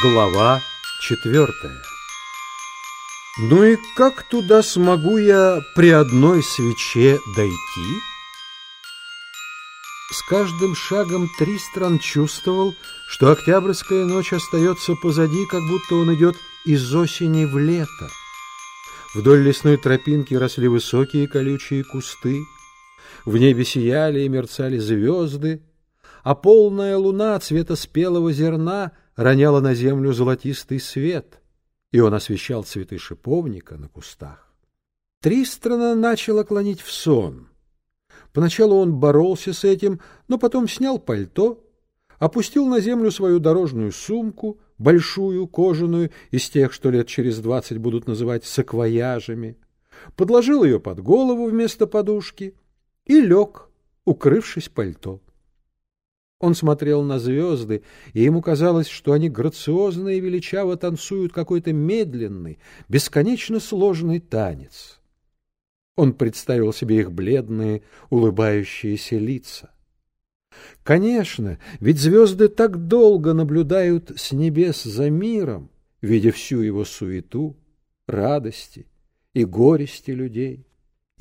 Глава четвертая Ну и как туда смогу я при одной свече дойти? С каждым шагом Тристран чувствовал, что октябрьская ночь остается позади, как будто он идет из осени в лето. Вдоль лесной тропинки росли высокие колючие кусты, в небе сияли и мерцали звезды, а полная луна цвета спелого зерна роняла на землю золотистый свет, и он освещал цветы шиповника на кустах. Тристрана начала клонить в сон. Поначалу он боролся с этим, но потом снял пальто, опустил на землю свою дорожную сумку, большую, кожаную, из тех, что лет через двадцать будут называть саквояжами, подложил ее под голову вместо подушки и лег, укрывшись пальто. Он смотрел на звезды, и ему казалось, что они грациозно и величаво танцуют какой-то медленный, бесконечно сложный танец. Он представил себе их бледные, улыбающиеся лица. Конечно, ведь звезды так долго наблюдают с небес за миром, видя всю его суету, радости и горести людей.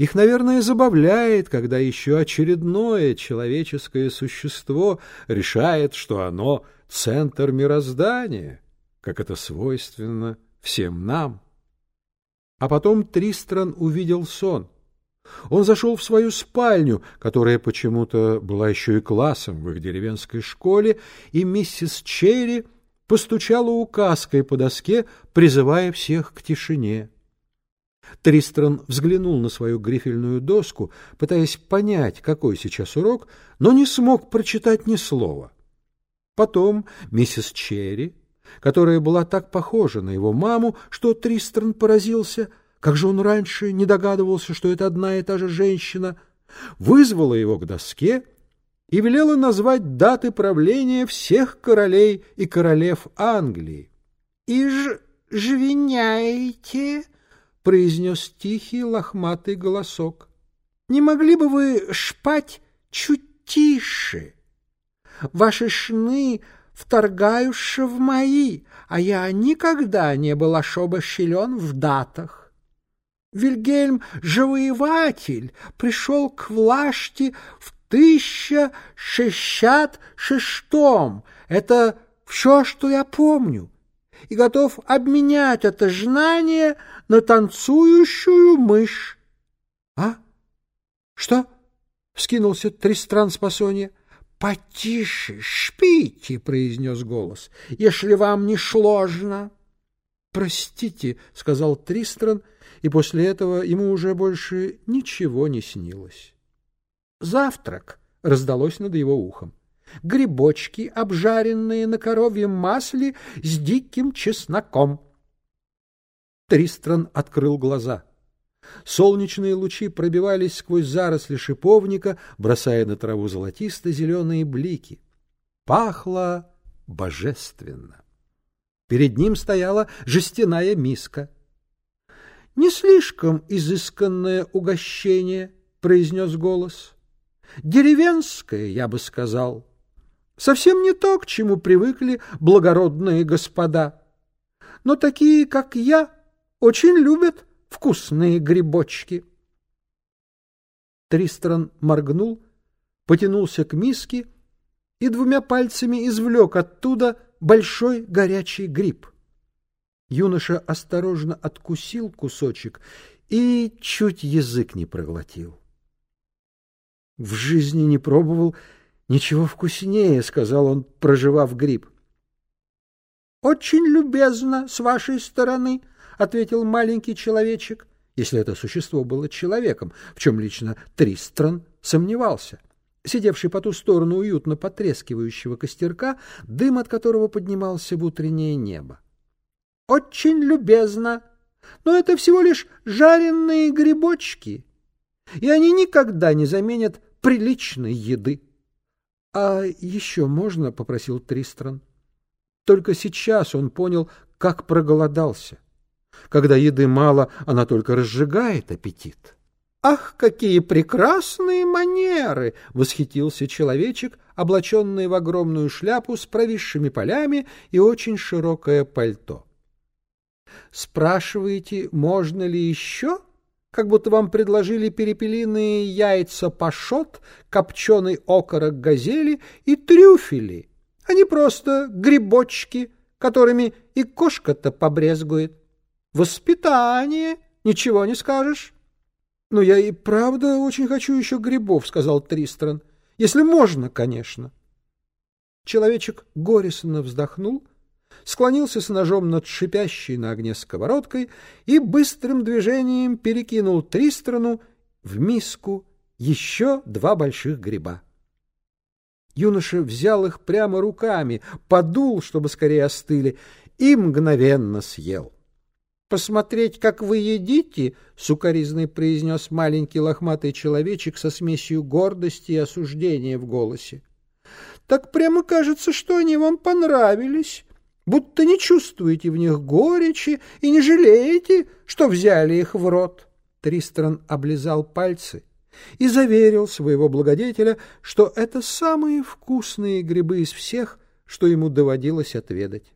Их, наверное, забавляет, когда еще очередное человеческое существо решает, что оно — центр мироздания, как это свойственно всем нам. А потом Тристран увидел сон. Он зашел в свою спальню, которая почему-то была еще и классом в их деревенской школе, и миссис Черри постучала указкой по доске, призывая всех к тишине. Тристран взглянул на свою грифельную доску, пытаясь понять, какой сейчас урок, но не смог прочитать ни слова. Потом миссис Черри, которая была так похожа на его маму, что Тристран поразился, как же он раньше не догадывался, что это одна и та же женщина, вызвала его к доске и велела назвать даты правления всех королей и королев Англии. — И ж жвиняете? — произнес тихий лохматый голосок. — Не могли бы вы шпать чуть тише? Ваши шны вторгаются в мои, а я никогда не был особо щелен в датах. Вильгельм Завоеватель пришел к власти в 1066 Это все, что я помню и готов обменять это знание на танцующую мышь. — А? Что? — вскинулся Тристран с посонья. — Потише, шпите, — произнес голос, — если вам не сложно. — Простите, — сказал Тристран, и после этого ему уже больше ничего не снилось. Завтрак раздалось над его ухом грибочки, обжаренные на коровьем масле с диким чесноком. Тристран открыл глаза. Солнечные лучи пробивались сквозь заросли шиповника, бросая на траву золотисто-зеленые блики. Пахло божественно. Перед ним стояла жестяная миска. — Не слишком изысканное угощение, — произнес голос. — Деревенское, я бы сказал. — Совсем не то, к чему привыкли благородные господа. Но такие, как я, очень любят вкусные грибочки. Тристран моргнул, потянулся к миске и двумя пальцами извлек оттуда большой горячий гриб. Юноша осторожно откусил кусочек и чуть язык не проглотил. В жизни не пробовал Ничего вкуснее, — сказал он, проживав гриб. — Очень любезно с вашей стороны, — ответил маленький человечек, если это существо было человеком, в чем лично Тристран сомневался. Сидевший по ту сторону уютно потрескивающего костерка, дым от которого поднимался в утреннее небо. — Очень любезно, но это всего лишь жареные грибочки, и они никогда не заменят приличной еды. — А еще можно? — попросил Тристран. Только сейчас он понял, как проголодался. Когда еды мало, она только разжигает аппетит. «Ах, какие прекрасные манеры!» — восхитился человечек, облаченный в огромную шляпу с провисшими полями и очень широкое пальто. «Спрашиваете, можно ли еще?» Как будто вам предложили перепелиные яйца пашот, копченый окорок газели и трюфели, а не просто грибочки, которыми и кошка-то побрезгует. Воспитание, ничего не скажешь. — Но я и правда очень хочу еще грибов, — сказал Тристран. — Если можно, конечно. Человечек горестно вздохнул, склонился с ножом над шипящей на огне сковородкой и быстрым движением перекинул Тристрану в миску еще два больших гриба. Юноша взял их прямо руками, подул, чтобы скорее остыли, и мгновенно съел. — посмотреть, как вы едите, — сукоризный произнес маленький лохматый человечек со смесью гордости и осуждения в голосе. — Так прямо кажется, что они вам понравились, будто не чувствуете в них горечи и не жалеете, что взяли их в рот. Тристран облизал пальцы и заверил своего благодетеля, что это самые вкусные грибы из всех, что ему доводилось отведать.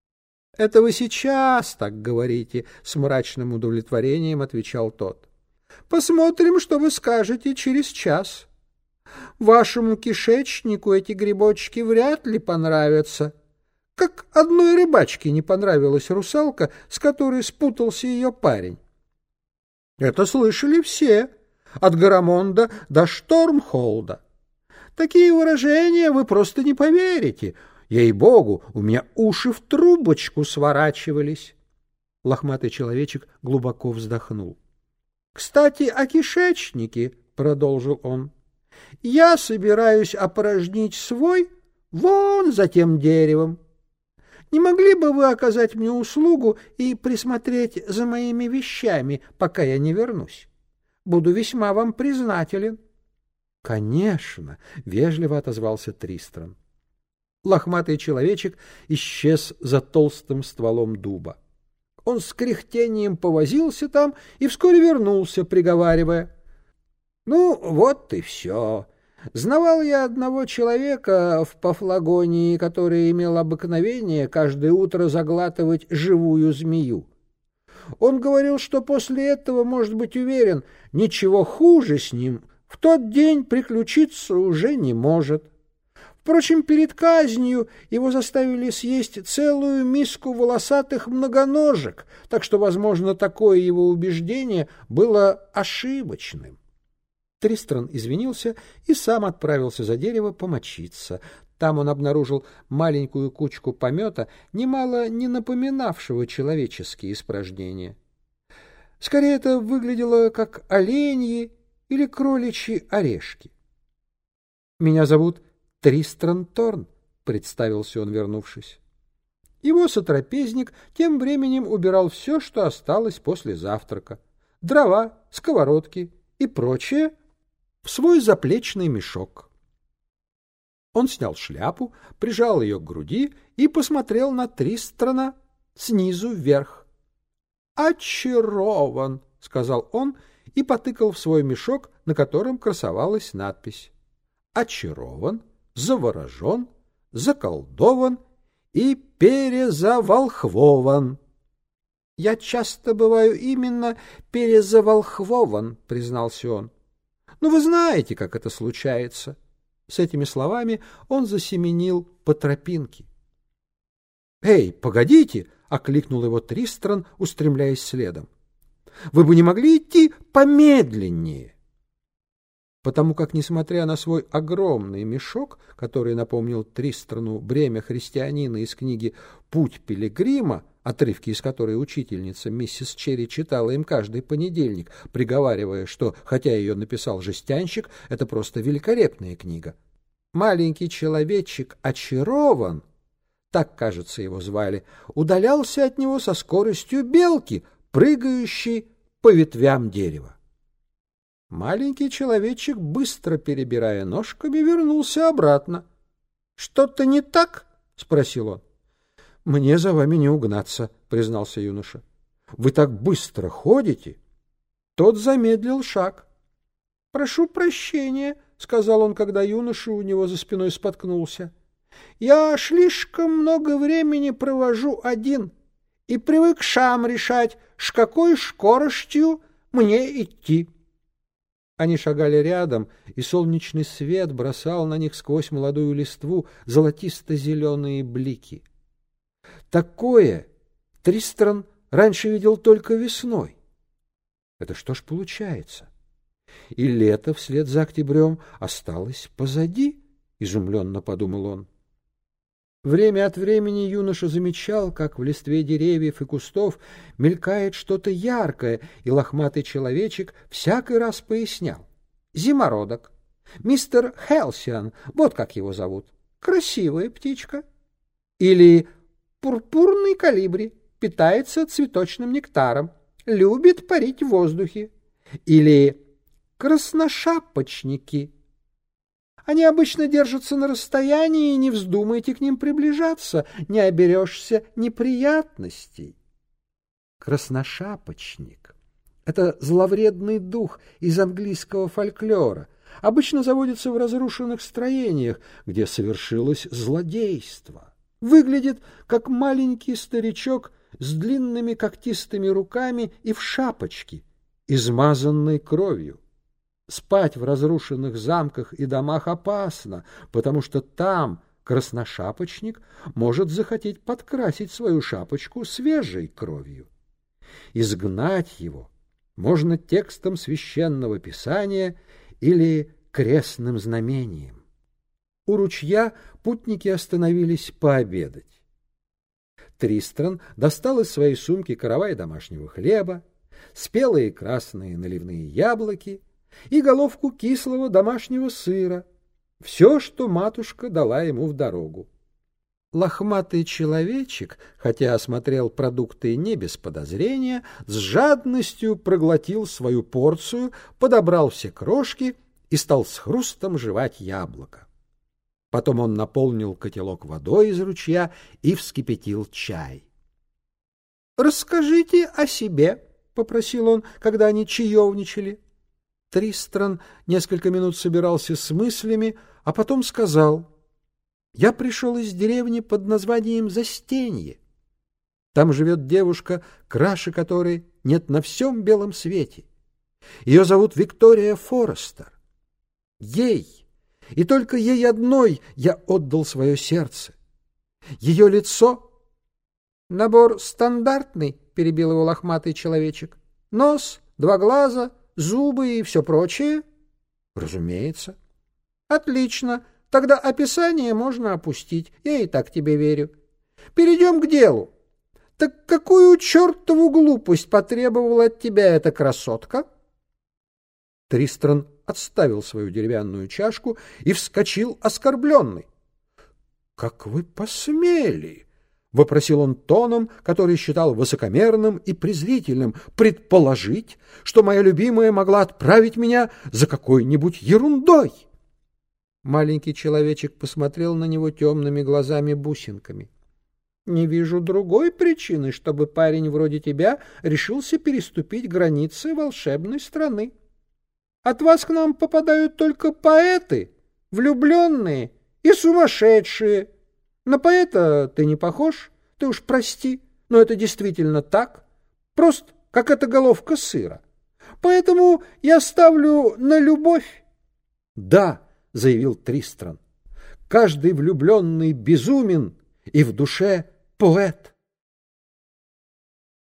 — Это вы сейчас так говорите, — с мрачным удовлетворением отвечал тот. — Посмотрим, что вы скажете через час. Вашему кишечнику эти грибочки вряд ли понравятся. Как одной рыбачке не понравилась русалка, с которой спутался ее парень. Это слышали все, от Гарамонда до Штормхолда. Такие выражения вы просто не поверите — Ей-богу, у меня уши в трубочку сворачивались. Лохматый человечек глубоко вздохнул. — Кстати, о кишечнике, — продолжил он. — Я собираюсь опорожнить свой вон за тем деревом. Не могли бы вы оказать мне услугу и присмотреть за моими вещами, пока я не вернусь? Буду весьма вам признателен. — Конечно, — вежливо отозвался Тристран. Лохматый человечек исчез за толстым стволом дуба. Он с кряхтением повозился там и вскоре вернулся, приговаривая. — Ну, вот и все. Знавал я одного человека в Пафлагонии, который имел обыкновение каждое утро заглатывать живую змею. Он говорил, что после этого, может быть уверен, ничего хуже с ним в тот день приключиться уже не может. Впрочем, перед казнью его заставили съесть целую миску волосатых многоножек, так что, возможно, такое его убеждение было ошибочным. Тристран извинился и сам отправился за дерево помочиться. Там он обнаружил маленькую кучку помета, немало не напоминавшего человеческие испражнения. Скорее, это выглядело как оленьи или кроличьи орешки. «Меня зовут Тристран Торн, — представился он, вернувшись. Его сотрапезник тем временем убирал все, что осталось после завтрака. Дрова, сковородки и прочее в свой заплечный мешок. Он снял шляпу, прижал ее к груди и посмотрел на Тристрана снизу вверх. «Очарован!» — сказал он и потыкал в свой мешок, на котором красовалась надпись. «Очарован!» заворожен, заколдован и перезаволхвован. — Я часто бываю именно перезаволхвован, — признался он. — Ну, вы знаете, как это случается. С этими словами он засеменил по тропинке. — Эй, погодите! — окликнул его Тристран, устремляясь следом. — Вы бы не могли идти помедленнее? — потому как, несмотря на свой огромный мешок, который напомнил Тристрану бремя христианина из книги «Путь пилигрима», отрывки из которой учительница миссис Черри читала им каждый понедельник, приговаривая, что, хотя ее написал жестянщик, это просто великолепная книга. Маленький человечек очарован, так, кажется, его звали, удалялся от него со скоростью белки, прыгающей по ветвям дерева. Маленький человечек, быстро перебирая ножками, вернулся обратно. — Что-то не так? — спросил он. — Мне за вами не угнаться, — признался юноша. — Вы так быстро ходите. Тот замедлил шаг. — Прошу прощения, — сказал он, когда юноша у него за спиной споткнулся. — Я слишком много времени провожу один и привык шам решать, с какой скоростью мне идти. Они шагали рядом, и солнечный свет бросал на них сквозь молодую листву золотисто-зеленые блики. Такое Тристран раньше видел только весной. Это что ж получается? И лето вслед за октябрем осталось позади, изумленно подумал он. Время от времени юноша замечал, как в листве деревьев и кустов мелькает что-то яркое, и лохматый человечек всякий раз пояснял. Зимородок. Мистер Хелсиан, вот как его зовут. Красивая птичка. Или пурпурный калибри, питается цветочным нектаром, любит парить в воздухе. Или красношапочники. Они обычно держатся на расстоянии, и не вздумайте к ним приближаться, не оберешься неприятностей. Красношапочник — это зловредный дух из английского фольклора. Обычно заводится в разрушенных строениях, где совершилось злодейство. Выглядит, как маленький старичок с длинными когтистыми руками и в шапочке, измазанной кровью. Спать в разрушенных замках и домах опасно, потому что там красношапочник может захотеть подкрасить свою шапочку свежей кровью. Изгнать его можно текстом священного писания или крестным знамением. У ручья путники остановились пообедать. Тристран достал из своей сумки каравай домашнего хлеба, спелые красные наливные яблоки и головку кислого домашнего сыра, все, что матушка дала ему в дорогу. Лохматый человечек, хотя осмотрел продукты не без подозрения, с жадностью проглотил свою порцию, подобрал все крошки и стал с хрустом жевать яблоко. Потом он наполнил котелок водой из ручья и вскипятил чай. — Расскажите о себе, — попросил он, когда они чаевничали. Тристран несколько минут собирался с мыслями, а потом сказал, «Я пришел из деревни под названием Застенье. Там живет девушка, краше которой нет на всем белом свете. Ее зовут Виктория Форестер. Ей, и только ей одной я отдал свое сердце. Ее лицо... Набор стандартный, — перебил его лохматый человечек. Нос, два глаза — зубы и все прочее? Разумеется. Отлично. Тогда описание можно опустить. Я и так тебе верю. Перейдем к делу. Так какую чертову глупость потребовала от тебя эта красотка? Тристран отставил свою деревянную чашку и вскочил оскорбленный. — Как вы посмели! — вопросил он тоном, который считал высокомерным и презрительным, — предположить, что моя любимая могла отправить меня за какой-нибудь ерундой. Маленький человечек посмотрел на него темными глазами-бусинками. — Не вижу другой причины, чтобы парень вроде тебя решился переступить границы волшебной страны. От вас к нам попадают только поэты, влюбленные и сумасшедшие, — на поэта ты не похож, ты уж прости, но это действительно так, просто как эта головка сыра. Поэтому я ставлю на любовь. — Да, — заявил Тристран, — каждый влюбленный безумен и в душе поэт.